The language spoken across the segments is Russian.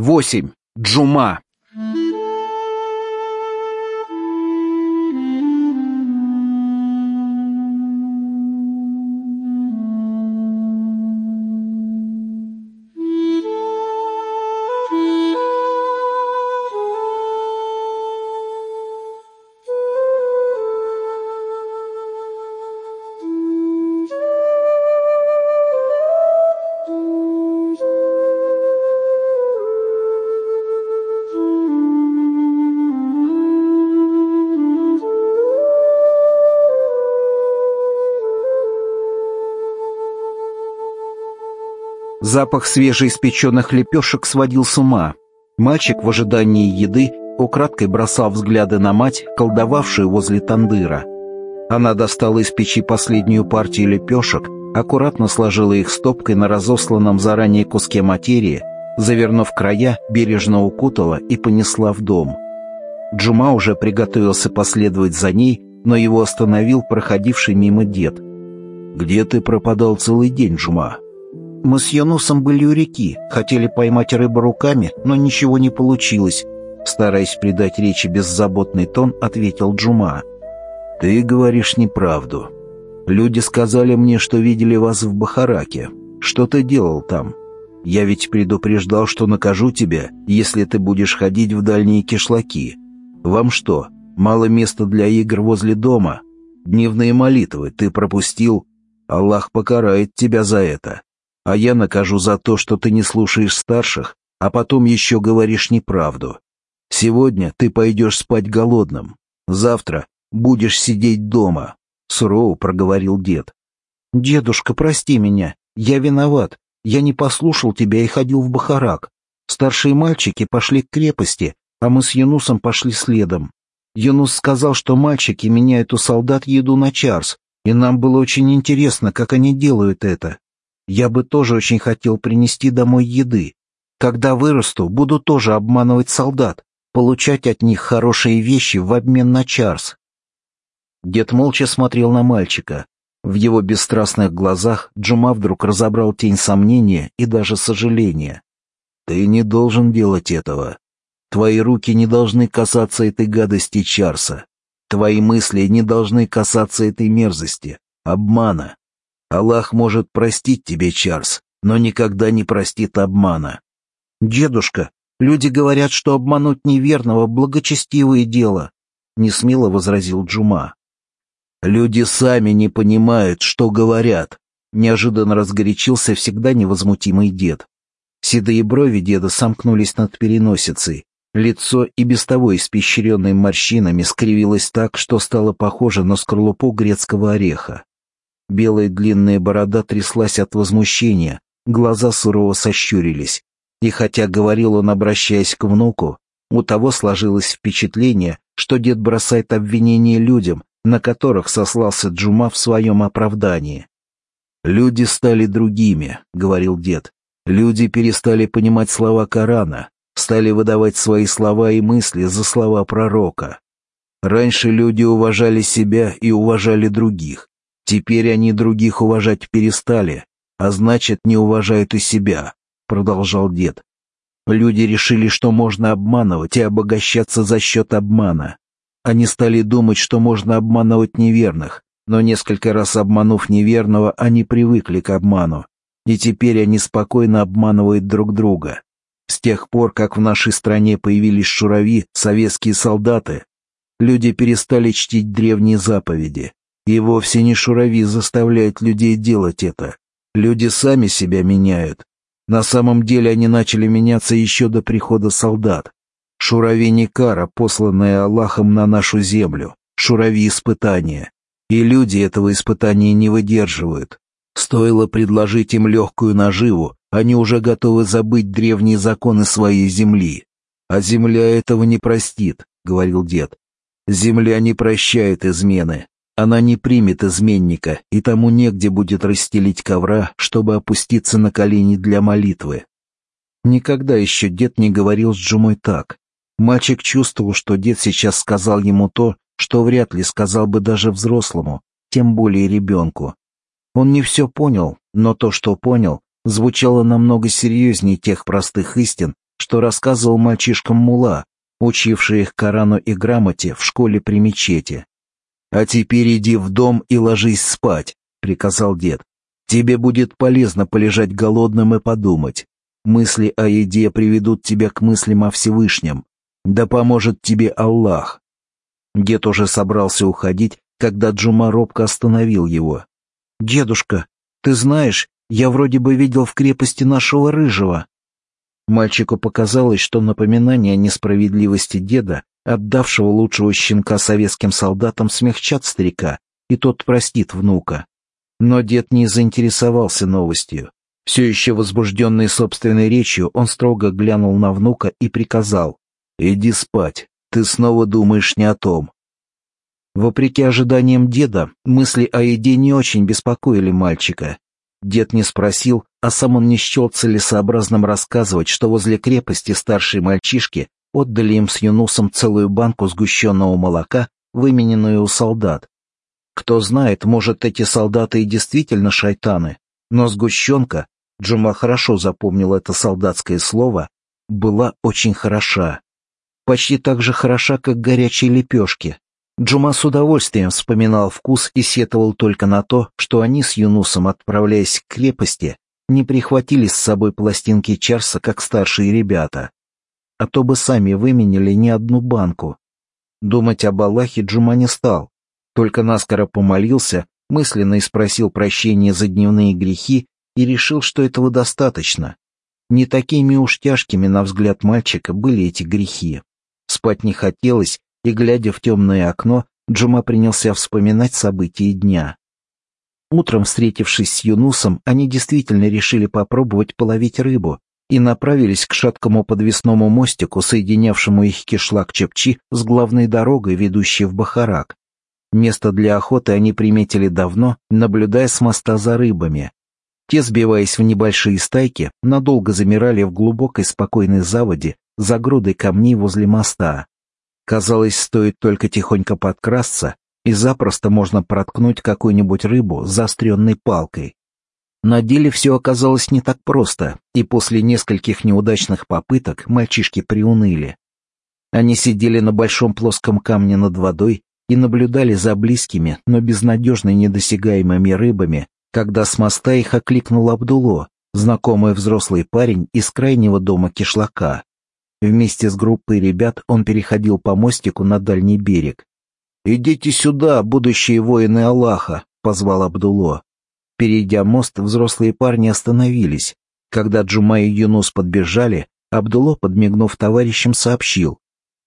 Восемь. Джума. Запах свежеиспеченных лепешек сводил с ума. Мальчик в ожидании еды украдкой бросал взгляды на мать, колдовавшую возле тандыра. Она достала из печи последнюю партию лепешек, аккуратно сложила их стопкой на разосланном заранее куске материи, завернув края, бережно укутала и понесла в дом. Джума уже приготовился последовать за ней, но его остановил проходивший мимо дед. «Где ты пропадал целый день, Джума?» Мы с Янусом были у реки, хотели поймать рыбу руками, но ничего не получилось. Стараясь придать речи беззаботный тон, ответил Джума. «Ты говоришь неправду. Люди сказали мне, что видели вас в Бахараке. Что ты делал там? Я ведь предупреждал, что накажу тебя, если ты будешь ходить в дальние кишлаки. Вам что, мало места для игр возле дома? Дневные молитвы ты пропустил? Аллах покарает тебя за это а я накажу за то, что ты не слушаешь старших, а потом еще говоришь неправду. Сегодня ты пойдешь спать голодным, завтра будешь сидеть дома», — сурово проговорил дед. «Дедушка, прости меня, я виноват, я не послушал тебя и ходил в Бахарак. Старшие мальчики пошли к крепости, а мы с Юнусом пошли следом. Юнус сказал, что мальчики меняют у солдат еду на чарс, и нам было очень интересно, как они делают это. Я бы тоже очень хотел принести домой еды. Когда вырасту, буду тоже обманывать солдат, получать от них хорошие вещи в обмен на чарс. Дед молча смотрел на мальчика. В его бесстрастных глазах Джума вдруг разобрал тень сомнения и даже сожаления. «Ты не должен делать этого. Твои руки не должны касаться этой гадости Чарса. Твои мысли не должны касаться этой мерзости, обмана. Аллах может простить тебе, Чарльз, но никогда не простит обмана. Дедушка, люди говорят, что обмануть неверного — благочестивое дело, — несмело возразил Джума. Люди сами не понимают, что говорят, — неожиданно разгорячился всегда невозмутимый дед. Седые брови деда сомкнулись над переносицей. Лицо и без того испещренное морщинами скривилось так, что стало похоже на скорлупу грецкого ореха. Белая длинная борода тряслась от возмущения, глаза сурово сощурились. И хотя говорил он, обращаясь к внуку, у того сложилось впечатление, что дед бросает обвинения людям, на которых сослался Джума в своем оправдании. «Люди стали другими», — говорил дед. «Люди перестали понимать слова Корана, стали выдавать свои слова и мысли за слова пророка. Раньше люди уважали себя и уважали других, Теперь они других уважать перестали, а значит, не уважают и себя, продолжал дед. Люди решили, что можно обманывать и обогащаться за счет обмана. Они стали думать, что можно обманывать неверных, но несколько раз обманув неверного, они привыкли к обману, и теперь они спокойно обманывают друг друга. С тех пор, как в нашей стране появились шурави, советские солдаты, люди перестали чтить древние заповеди, и вовсе не шурави заставляет людей делать это. Люди сами себя меняют. На самом деле они начали меняться еще до прихода солдат. Шурави не кара, посланная Аллахом на нашу землю. Шурави испытания. И люди этого испытания не выдерживают. Стоило предложить им легкую наживу, они уже готовы забыть древние законы своей земли. А земля этого не простит, — говорил дед. Земля не прощает измены, она не примет изменника, и тому негде будет расстелить ковра, чтобы опуститься на колени для молитвы. Никогда еще дед не говорил с Джумой так. Мальчик чувствовал, что дед сейчас сказал ему то, что вряд ли сказал бы даже взрослому, тем более ребенку. Он не все понял, но то, что понял, звучало намного серьезнее тех простых истин, что рассказывал мальчишкам Мула, учивший их Корану и грамоте в школе при мечети. «А теперь иди в дом и ложись спать», — приказал дед. «Тебе будет полезно полежать голодным и подумать. Мысли о еде приведут тебя к мыслям о Всевышнем. Да поможет тебе Аллах». Дед уже собрался уходить, когда Джума робко остановил его. «Дедушка, ты знаешь, я вроде бы видел в крепости нашего рыжего». Мальчику показалось, что напоминание о несправедливости деда, отдавшего лучшего щенка советским солдатам, смягчат старика, и тот простит внука. Но дед не заинтересовался новостью. Все еще возбужденный собственной речью, он строго глянул на внука и приказал. «Иди спать, ты снова думаешь не о том». Вопреки ожиданиям деда, мысли о еде не очень беспокоили мальчика. Дед не спросил, а сам он не счел целесообразным рассказывать, что возле крепости старшие мальчишки отдали им с Юнусом целую банку сгущенного молока, вымененную у солдат. Кто знает, может, эти солдаты и действительно шайтаны, но сгущенка, Джума хорошо запомнил это солдатское слово, была очень хороша. Почти так же хороша, как горячие лепешки. Джума с удовольствием вспоминал вкус и сетовал только на то, что они с Юнусом, отправляясь к крепости, не прихватили с собой пластинки Чарса, как старшие ребята. А то бы сами выменили не одну банку. Думать об Аллахе Джума не стал, только наскоро помолился, мысленно и спросил прощения за дневные грехи и решил, что этого достаточно. Не такими уж тяжкими, на взгляд мальчика, были эти грехи. Спать не хотелось, и, глядя в темное окно, Джума принялся вспоминать события дня. Утром, встретившись с Юнусом, они действительно решили попробовать половить рыбу и направились к шаткому подвесному мостику, соединявшему их кишлак Чепчи с главной дорогой, ведущей в Бахарак. Место для охоты они приметили давно, наблюдая с моста за рыбами. Те, сбиваясь в небольшие стайки, надолго замирали в глубокой спокойной заводе за грудой камней возле моста. Казалось, стоит только тихонько подкрасться, и запросто можно проткнуть какую-нибудь рыбу заостренной палкой. На деле все оказалось не так просто, и после нескольких неудачных попыток мальчишки приуныли. Они сидели на большом плоском камне над водой и наблюдали за близкими, но безнадежно недосягаемыми рыбами, когда с моста их окликнул Абдуло, знакомый взрослый парень из крайнего дома кишлака. Вместе с группой ребят он переходил по мостику на дальний берег. «Идите сюда, будущие воины Аллаха!» — позвал Абдуло. Перейдя мост, взрослые парни остановились. Когда Джума и Юнус подбежали, Абдуло, подмигнув товарищам, сообщил.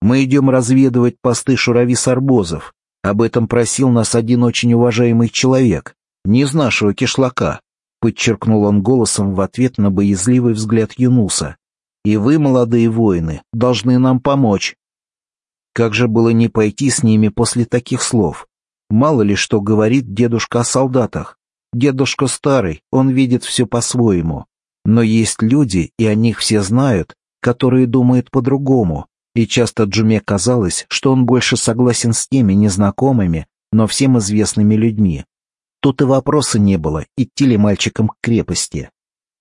«Мы идем разведывать посты шурави-сарбозов. Об этом просил нас один очень уважаемый человек, не из нашего кишлака», — подчеркнул он голосом в ответ на боязливый взгляд Юнуса. «И вы, молодые воины, должны нам помочь». Как же было не пойти с ними после таких слов? Мало ли что говорит дедушка о солдатах. Дедушка старый, он видит все по-своему. Но есть люди, и о них все знают, которые думают по-другому, и часто Джуме казалось, что он больше согласен с теми незнакомыми, но всем известными людьми. Тут и вопроса не было, идти ли мальчикам к крепости.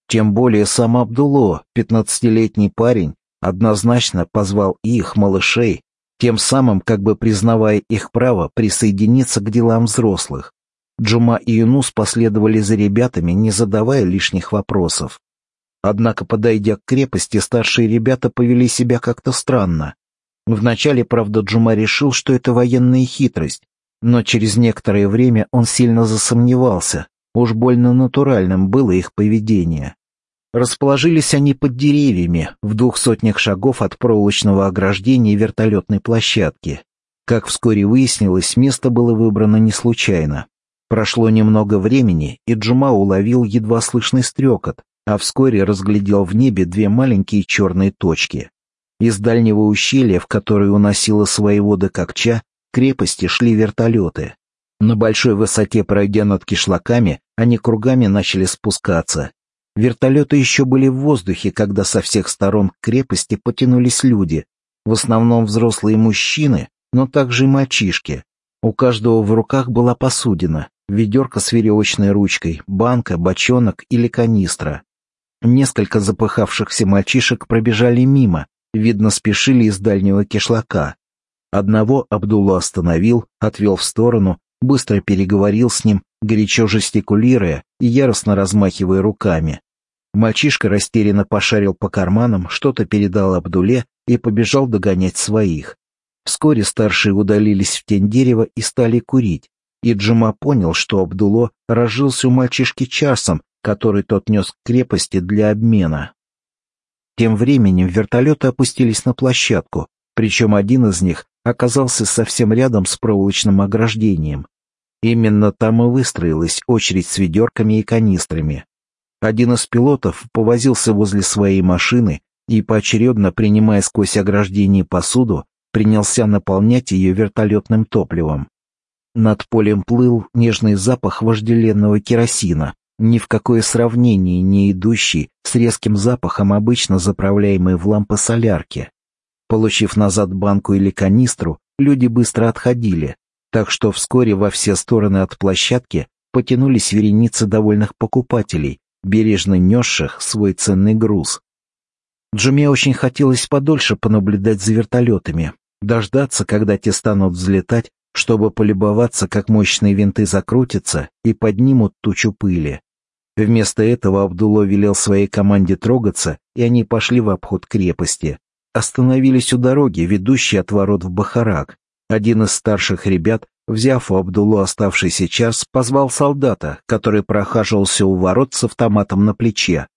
Тем более сам Абдуло, пятнадцатилетний парень, однозначно позвал их, малышей, тем самым как бы признавая их право присоединиться к делам взрослых. Джума и Юнус последовали за ребятами, не задавая лишних вопросов. Однако, подойдя к крепости, старшие ребята повели себя как-то странно. Вначале, правда, Джума решил, что это военная хитрость, но через некоторое время он сильно засомневался, уж больно натуральным было их поведение. Расположились они под деревьями, в двух сотнях шагов от проволочного ограждения вертолетной площадки. Как вскоре выяснилось, место было выбрано не случайно. Прошло немного времени, и Джума уловил едва слышный стрекот, а вскоре разглядел в небе две маленькие черные точки. Из дальнего ущелья, в которое уносило свои воды Кокча, крепости шли вертолеты. На большой высоте, пройдя над кишлаками, они кругами начали спускаться. Вертолеты еще были в воздухе, когда со всех сторон к крепости потянулись люди, в основном взрослые мужчины, но также и мальчишки. У каждого в руках была посудина, ведерко с веревочной ручкой, банка, бочонок или канистра. Несколько запыхавшихся мальчишек пробежали мимо, видно, спешили из дальнего кишлака. Одного Абдулла остановил, отвел в сторону, быстро переговорил с ним, горячо жестикулируя и яростно размахивая руками. Мальчишка растерянно пошарил по карманам, что-то передал Абдуле и побежал догонять своих. Вскоре старшие удалились в тень дерева и стали курить, и Джима понял, что Абдуло разжился у мальчишки часом, который тот нес к крепости для обмена. Тем временем вертолеты опустились на площадку, причем один из них оказался совсем рядом с проволочным ограждением. Именно там и выстроилась очередь с ведерками и канистрами. Один из пилотов повозился возле своей машины и, поочередно принимая сквозь ограждение посуду, принялся наполнять ее вертолетным топливом. Над полем плыл нежный запах вожделенного керосина, ни в какое сравнение не идущий с резким запахом обычно заправляемой в лампы солярки. Получив назад банку или канистру, люди быстро отходили, так что вскоре во все стороны от площадки потянулись вереницы довольных покупателей, бережно несших свой ценный груз. Джуме очень хотелось подольше понаблюдать за вертолетами, дождаться, когда те станут взлетать, чтобы полюбоваться, как мощные винты закрутятся и поднимут тучу пыли. Вместо этого Абдулло велел своей команде трогаться, и они пошли в обход крепости. Остановились у дороги, ведущей от ворот в Бахарак, один из старших ребят, взяв у Абдулу оставшийся час, позвал солдата, который прохаживался у ворот с автоматом на плече.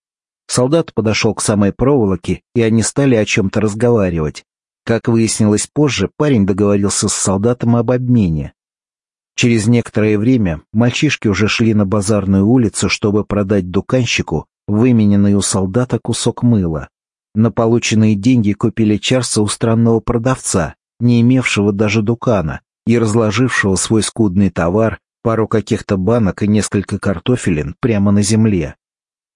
Солдат подошел к самой проволоке, и они стали о чем-то разговаривать. Как выяснилось позже, парень договорился с солдатом об обмене. Через некоторое время мальчишки уже шли на базарную улицу, чтобы продать дуканщику вымененный у солдата кусок мыла. На полученные деньги купили чарса у странного продавца, не имевшего даже дукана, и разложившего свой скудный товар, пару каких-то банок и несколько картофелин прямо на земле.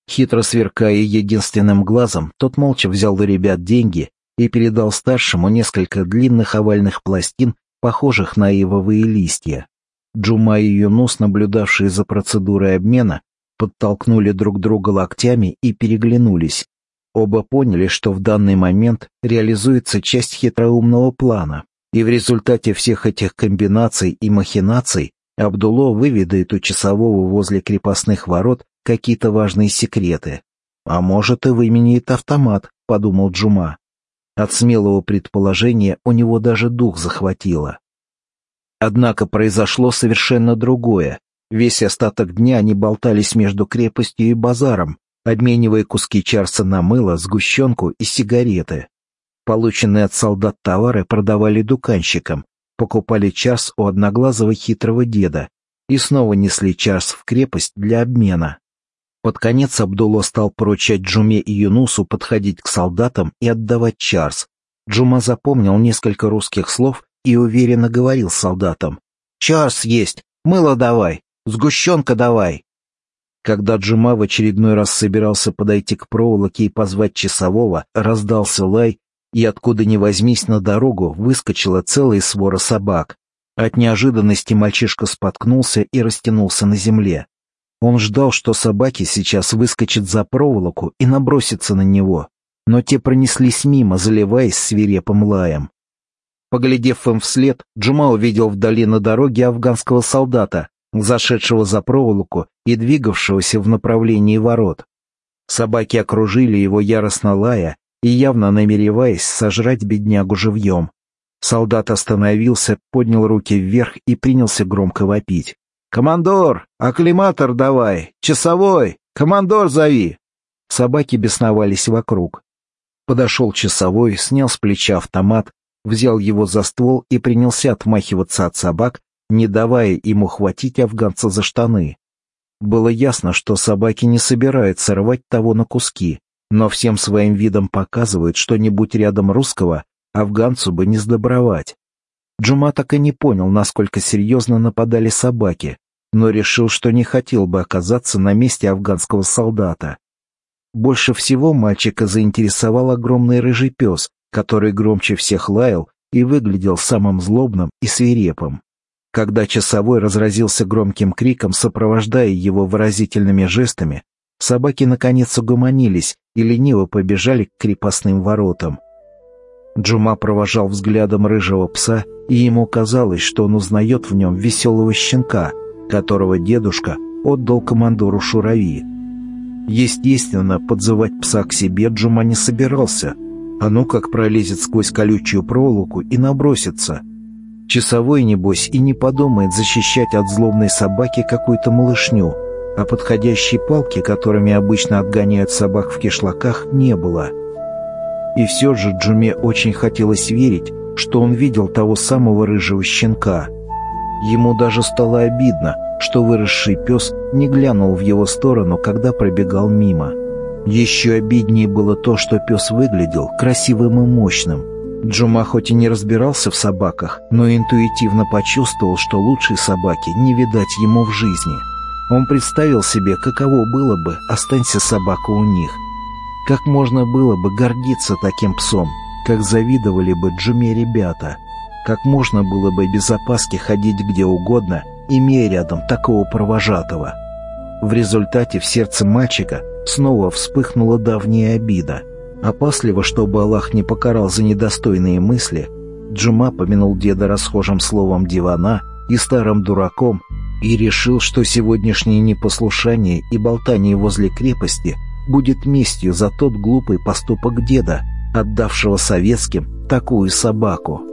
Хитро сверкая единственным глазом, тот молча взял у ребят деньги и передал старшему несколько длинных овальных пластин, похожих на ивовые листья. Джума и Юнус, наблюдавшие за процедурой обмена, подтолкнули друг друга локтями и переглянулись. Оба поняли, что в данный момент реализуется часть хитроумного плана, и в результате всех этих комбинаций и махинаций Абдуло выведает у часового возле крепостных ворот какие-то важные секреты. А может, и выменяет автомат, подумал Джума. От смелого предположения у него даже дух захватило. Однако произошло совершенно другое. Весь остаток дня они болтались между крепостью и базаром, обменивая куски чарса на мыло, сгущенку и сигареты. Полученные от солдат товары продавали дуканщикам, покупали чарс у одноглазого хитрого деда и снова несли чарс в крепость для обмена. Под конец Абдулла стал поручать Джуме и Юнусу подходить к солдатам и отдавать чарс. Джума запомнил несколько русских слов и уверенно говорил солдатам. «Чарс есть! Мыло давай! Сгущенка давай!» Когда Джума в очередной раз собирался подойти к проволоке и позвать часового, раздался лай, и откуда ни возьмись на дорогу выскочила целая свора собак. От неожиданности мальчишка споткнулся и растянулся на земле. Он ждал, что собаки сейчас выскочат за проволоку и набросятся на него, но те пронеслись мимо, заливаясь свирепым лаем. Поглядев им вслед, Джума увидел вдали на дороге афганского солдата, зашедшего за проволоку и двигавшегося в направлении ворот. Собаки окружили его яростно лая и явно намереваясь сожрать беднягу живьем. Солдат остановился, поднял руки вверх и принялся громко вопить. «Командор! Акклиматор давай! Часовой! Командор зови!» Собаки бесновались вокруг. Подошел часовой, снял с плеча автомат, взял его за ствол и принялся отмахиваться от собак, не давая ему хватить афганца за штаны. Было ясно, что собаки не собираются рвать того на куски, но всем своим видом показывают, что не будь рядом русского, афганцу бы не сдобровать. Джума так и не понял, насколько серьезно нападали собаки, но решил, что не хотел бы оказаться на месте афганского солдата. Больше всего мальчика заинтересовал огромный рыжий пес, который громче всех лаял и выглядел самым злобным и свирепым. Когда часовой разразился громким криком, сопровождая его выразительными жестами, Собаки наконец угомонились и лениво побежали к крепостным воротам. Джума провожал взглядом рыжего пса, и ему казалось, что он узнает в нем веселого щенка, которого дедушка отдал командору Шурави. Естественно, подзывать пса к себе Джума не собирался, а ну как пролезет сквозь колючую проволоку и набросится. Часовой, небось, и не подумает защищать от злобной собаки какую-то малышню, а подходящей палки, которыми обычно отгоняют собак в кишлаках, не было. И все же Джуме очень хотелось верить, что он видел того самого рыжего щенка. Ему даже стало обидно, что выросший пес не глянул в его сторону, когда пробегал мимо. Еще обиднее было то, что пес выглядел красивым и мощным. Джума хоть и не разбирался в собаках, но интуитивно почувствовал, что лучшей собаки не видать ему в жизни. Он представил себе, каково было бы, останься собака у них. Как можно было бы гордиться таким псом, как завидовали бы Джуме ребята. Как можно было бы без опаски ходить где угодно, имея рядом такого провожатого. В результате в сердце мальчика снова вспыхнула давняя обида. Опасливо, чтобы Аллах не покарал за недостойные мысли, Джума помянул деда расхожим словом «дивана» и старым дураком и решил, что сегодняшнее непослушание и болтание возле крепости будет местью за тот глупый поступок деда, отдавшего советским такую собаку.